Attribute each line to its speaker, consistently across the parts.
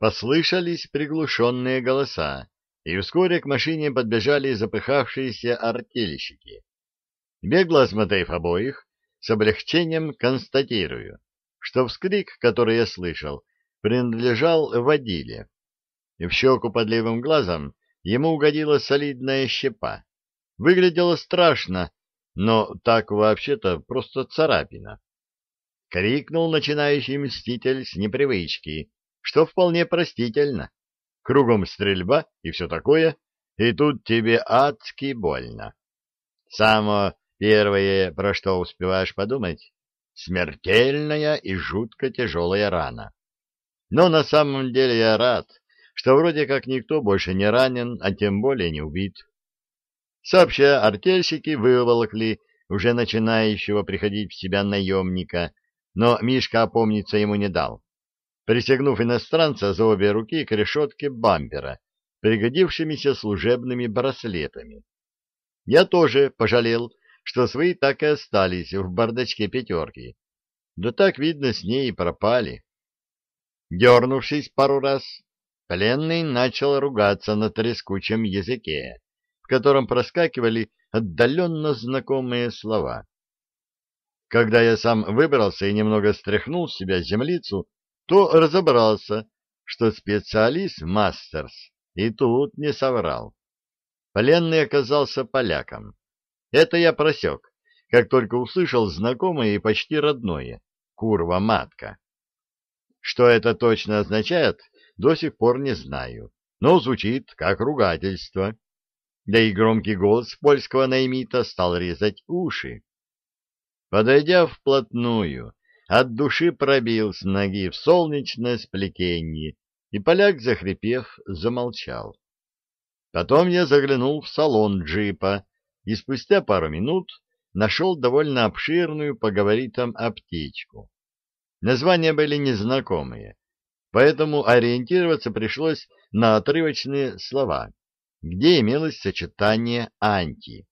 Speaker 1: Послышались приглушенные голоса, и вскоре к машине подбежали запыхавшиеся артельщики. Бегло осмотрев обоих, с облегчением констатирую, что вскрик, который я слышал, принадлежал водиле. И в щеку под левым глазом ему угодила солидная щепа. Выглядело страшно, но так вообще-то просто царапина. Крикнул начинающий мститель с непривычки, что вполне простительно. Кругом стрельба и все такое, и тут тебе адски больно. Само первое, про что успеваешь подумать, смертельная и жутко тяжелая рана. Но на самом деле я рад, что вроде как никто больше не ранен, а тем более не убит. Сообща, артельщики выволокли уже начинающего приходить в себя наемника, но Мишка опомниться ему не дал, присягнув иностранца за обе руки к решетке бампера, пригодившимися служебными браслетами. Я тоже пожалел, что свои так и остались в бардачке пятерки. Да так, видно, с ней и пропали. Дернувшись пару раз, пленный начал ругаться на трескучем языке, в котором проскакивали отдаленно знакомые слова. Когда я сам выбрался и немного стряхнул с себя землицу, то разобрался, что специалист Мастерс и тут не соврал. Пленный оказался поляком. Это я просек, как только услышал знакомое и почти родное — курва-матка. Что это точно означает, до сих пор не знаю, но звучит как ругательство. Да и громкий голос польского наймита стал резать уши. Подойдя вплотную, от души пробил с ноги в солнечное сплетение, и поляк, захрипев, замолчал. Потом я заглянул в салон джипа и спустя пару минут нашел довольно обширную по габаритам аптечку. Названия были незнакомые, поэтому ориентироваться пришлось на отрывочные слова, где имелось сочетание «анти».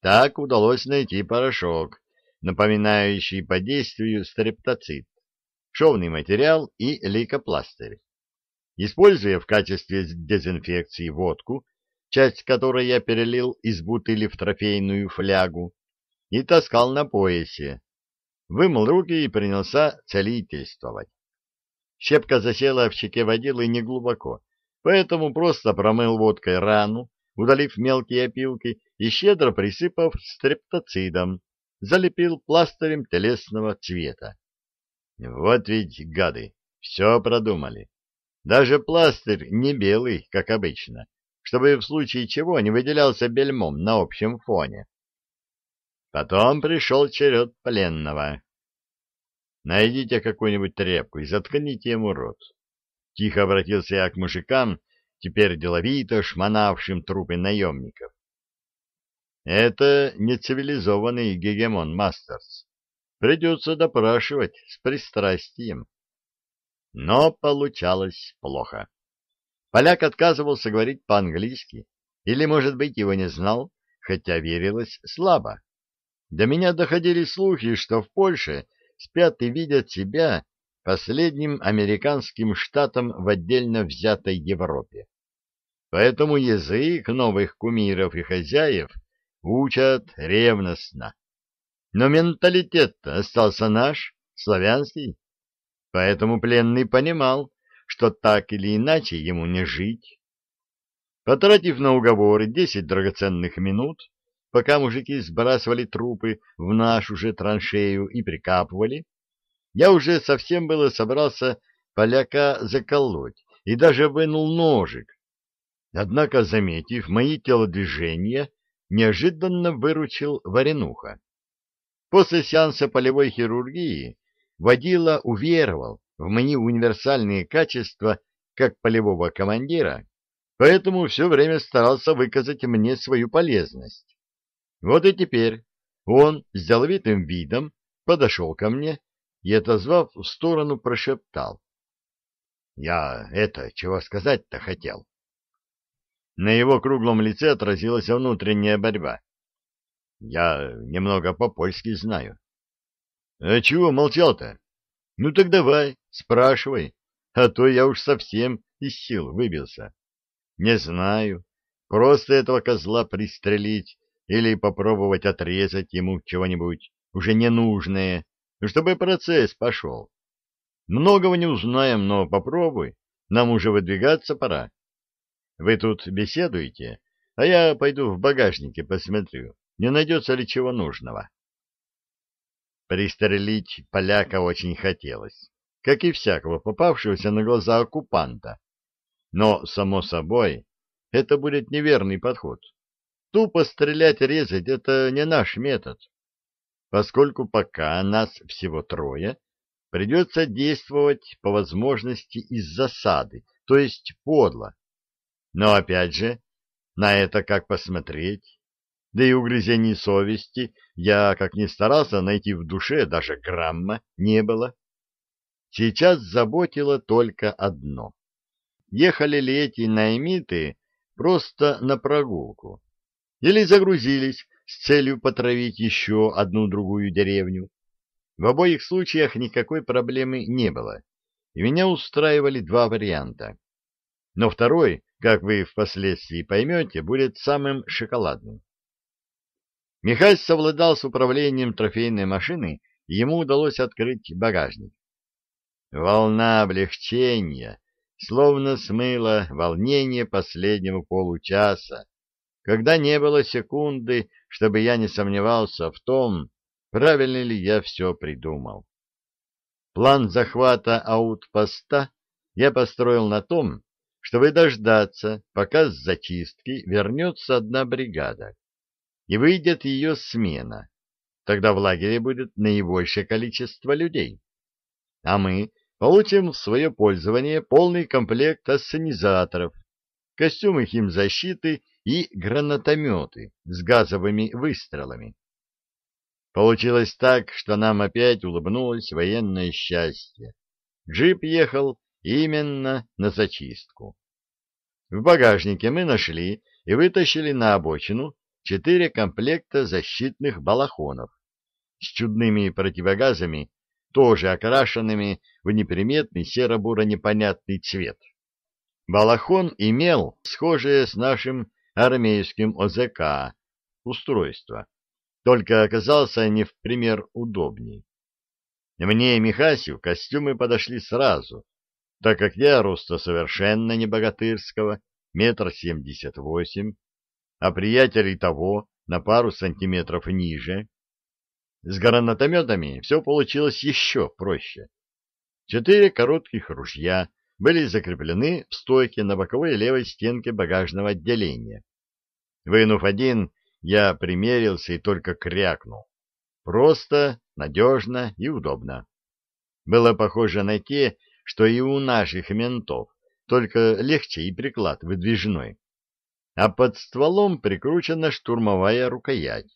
Speaker 1: Так удалось найти порошок, напоминающий по действию стрептоцит, шовный материал и лейкопластырь. Используя в качестве дезинфекции водку, часть которой я перелил из бутыли в трофейную флягу, и таскал на поясе, вымыл руки и принялся целительствовать. Щепка засела в щеке водилы неглубоко, поэтому просто промыл водкой рану, удалив мелкие опилки и щедро присыпав стрептоцидом, залепил пластырем телесного цвета. Вот ведь гады, все продумали. Даже пластырь не белый, как обычно, чтобы в случае чего не выделялся бельмом на общем фоне. Потом пришел черед пленного. Найдите какую-нибудь тряпку и заткните ему рот. Тихо обратился я к мужикам, теперь деловито шмонавшим трупы наемников. Это не цивилизованный гегемон Мастерс. Придется допрашивать с пристрастием. Но получалось плохо. Поляк отказывался говорить по-английски, или, может быть, его не знал, хотя верилось слабо. До меня доходили слухи, что в Польше спят и видят себя последним американским штатом в отдельно взятой Европе. Поэтому язык новых кумиров и хозяев — учат ревностно. Но менталитет остался наш, славянский. Поэтому пленный понимал, что так или иначе ему не жить. Потратив на уговоры десять драгоценных минут, пока мужики сбрасывали трупы в нашу же траншею и прикапывали, я уже совсем было собрался поляка заколоть и даже вынул ножик. Однако, заметив мои телодвижения, неожиданно выручил Варенуха. После сеанса полевой хирургии водила уверовал в мои универсальные качества как полевого командира, поэтому все время старался выказать мне свою полезность. Вот и теперь он с деловитым видом подошел ко мне и, отозвав в сторону, прошептал. — Я это, чего сказать-то хотел? На его круглом лице отразилась внутренняя борьба. Я немного по-польски знаю. — А чего молчал-то? Ну так давай, спрашивай. а то я уж совсем из сил выбился. Не знаю, просто этого козла пристрелить или попробовать отрезать ему чего-нибудь уже ненужное, чтобы процесс пошел. Многого не узнаем, но попробуй, нам уже выдвигаться пора. Вы тут беседуете, а я пойду в багажнике посмотрю, не найдется ли чего нужного. Пристрелить поляка очень хотелось, как и всякого попавшегося на глаза оккупанта. Но, само собой, это будет неверный подход. Тупо стрелять и резать — это не наш метод. Поскольку пока нас всего трое, придется действовать по возможности из засады, то есть подло. Но опять же, на это как посмотреть? Да и угрызений совести я, как ни старался найти в душе, даже грамма не было. Сейчас заботило только одно. Ехали ли эти наймиты просто на прогулку? Или загрузились с целью потравить еще одну-другую деревню? В обоих случаях никакой проблемы не было, и меня устраивали два варианта. Но второй как вы впоследствии поймете, будет самым шоколадным. Михась совладал с управлением трофейной машины, и ему удалось открыть багажник. Волна облегчения словно смыла волнение последнего получаса, когда не было секунды, чтобы я не сомневался в том, правильно ли я все придумал. План захвата аутпоста я построил на том, чтобы дождаться, пока с зачистки вернется одна бригада и выйдет ее смена. Тогда в лагере будет наибольшее количество людей. А мы получим в свое пользование полный комплект ассенизаторов, костюмы химзащиты и гранатометы с газовыми выстрелами. Получилось так, что нам опять улыбнулось военное счастье. Джип ехал Именно на зачистку. В багажнике мы нашли и вытащили на обочину четыре комплекта защитных балахонов с чудными противогазами, тоже окрашенными в неприметный серо-буро-непонятный цвет. Балахон имел схожее с нашим армейским ОЗК устройство, только оказался не в пример удобней. Мне и Михасю костюмы подошли сразу, так как я роста совершенно не богатырского, метр семьдесят восемь, а приятелей того на пару сантиметров ниже. С гранатометами все получилось еще проще. Четыре коротких ружья были закреплены в стойке на боковой левой стенке багажного отделения. Вынув один, я примерился и только крякнул. Просто, надежно и удобно. Было похоже на те, что и у наших ментов, только легче и приклад выдвижной. А под стволом прикручена штурмовая рукоять.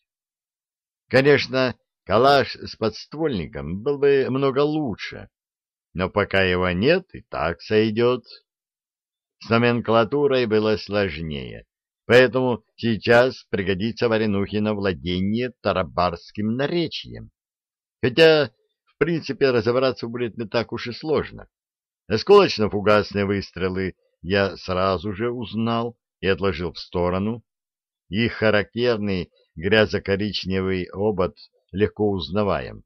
Speaker 1: Конечно, калаш с подствольником был бы много лучше, но пока его нет, и так сойдет. С номенклатурой было сложнее, поэтому сейчас пригодится Варенухина владение тарабарским наречием. Хотя, в принципе, разобраться будет не так уж и сложно. Осколочно-фугасные выстрелы я сразу же узнал и отложил в сторону. Их характерный грязо-коричневый обод легко узнаваем.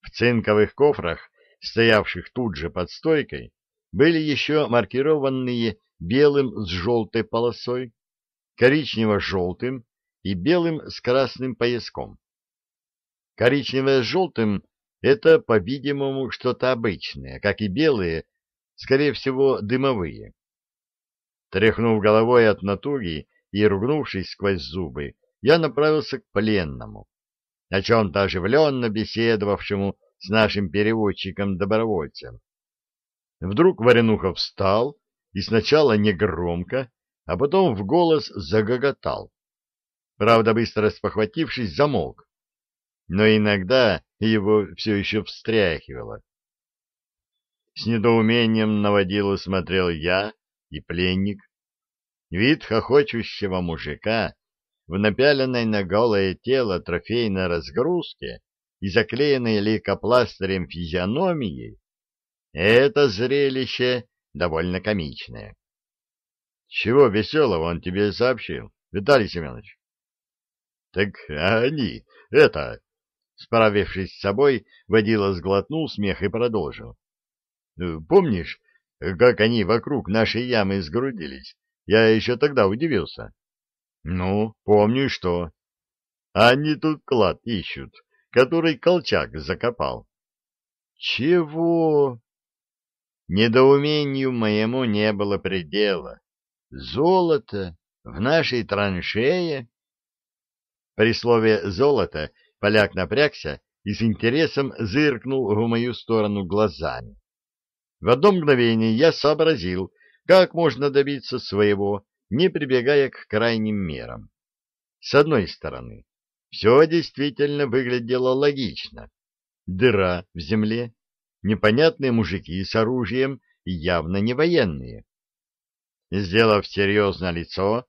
Speaker 1: В цинковых кофрах, стоявших тут же под стойкой, были еще маркированные белым с желтой полосой, коричнево-желтым и белым с красным пояском. Коричневое с желтым — это, по-видимому, что-то обычное, как и белые скорее всего, дымовые. Тряхнув головой от натуги и ругнувшись сквозь зубы, я направился к пленному, о чем-то оживленно беседовавшему с нашим переводчиком-добровольцем. Вдруг Варенухов встал и сначала негромко, а потом в голос загоготал. Правда, быстро спохватившись, замолк. Но иногда его все еще встряхивало. С недоумением наводил и смотрел я и пленник. Вид хохочущего мужика в напяленной на голое тело трофейной разгрузке и заклеенной лейкопластырем физиономией Это зрелище довольно комичное. Чего веселого он тебе сообщил, Виталий Семенович? Так они, это... Справившись с собой, водила сглотнул смех и продолжил. Помнишь, как они вокруг нашей ямы сгрудились? Я еще тогда удивился. Ну, помню, что. Они тут клад ищут, который Колчак закопал. Чего? Недоумению моему не было предела. Золото в нашей траншее? При слове «золото» поляк напрягся и с интересом зыркнул в мою сторону глазами. В одно мгновение я сообразил, как можно добиться своего, не прибегая к крайним мерам. С одной стороны, все действительно выглядело логично. Дыра в земле, непонятные мужики с оружием и явно не военные. Сделав серьезное лицо,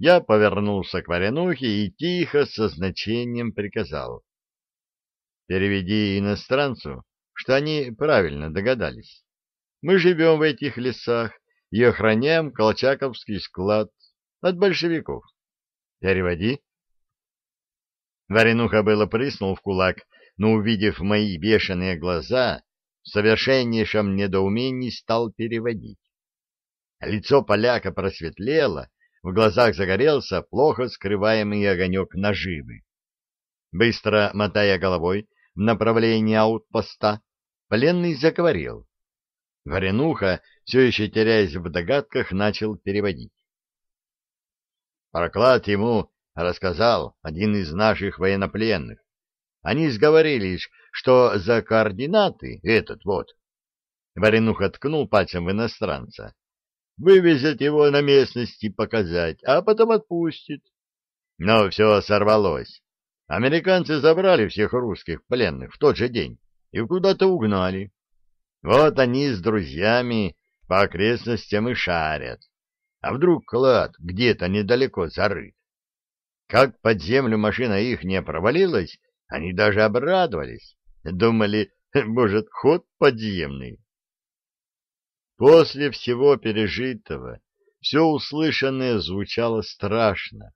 Speaker 1: я повернулся к Варенухе и тихо со значением приказал. «Переведи иностранцу, что они правильно догадались. Мы живем в этих лесах и охраняем Колчаковский склад от большевиков. Переводи». Варенуха было прыснул в кулак, но, увидев мои бешеные глаза, в совершеннейшем недоумении стал переводить. Лицо поляка просветлело, в глазах загорелся плохо скрываемый огонек наживы. Быстро мотая головой в направлении аутпоста, пленный заговорил. Варенуха, все еще теряясь в догадках, начал переводить. Проклад ему рассказал один из наших военнопленных. Они сговорились, что за координаты этот вот. Варенуха ткнул пальцем в иностранца. Вывезет его на местности показать, а потом отпустит. Но все сорвалось. Американцы забрали всех русских пленных в тот же день и куда-то угнали. Вот они с друзьями по окрестностям и шарят. А вдруг клад где-то недалеко зарыт? Как под землю машина их не провалилась, они даже обрадовались. Думали, может, ход подземный. После всего пережитого все услышанное звучало страшно.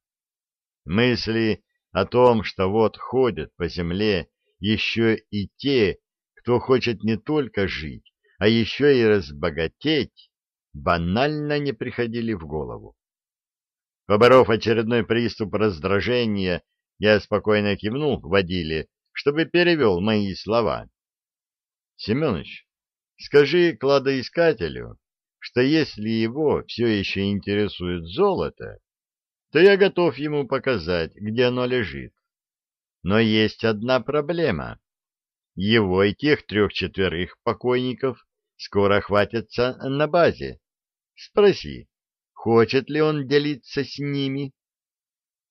Speaker 1: Мысли о том, что вот ходят по земле еще и те, кто хочет не только жить, а еще и разбогатеть, банально не приходили в голову. Поборов очередной приступ раздражения, я спокойно кивнул водиле, чтобы перевел мои слова. — Семенович, скажи кладоискателю, что если его все еще интересует золото, то я готов ему показать, где оно лежит. Но есть одна проблема. Его и тех трех-четверых покойников скоро хватится на базе. Спроси, хочет ли он делиться с ними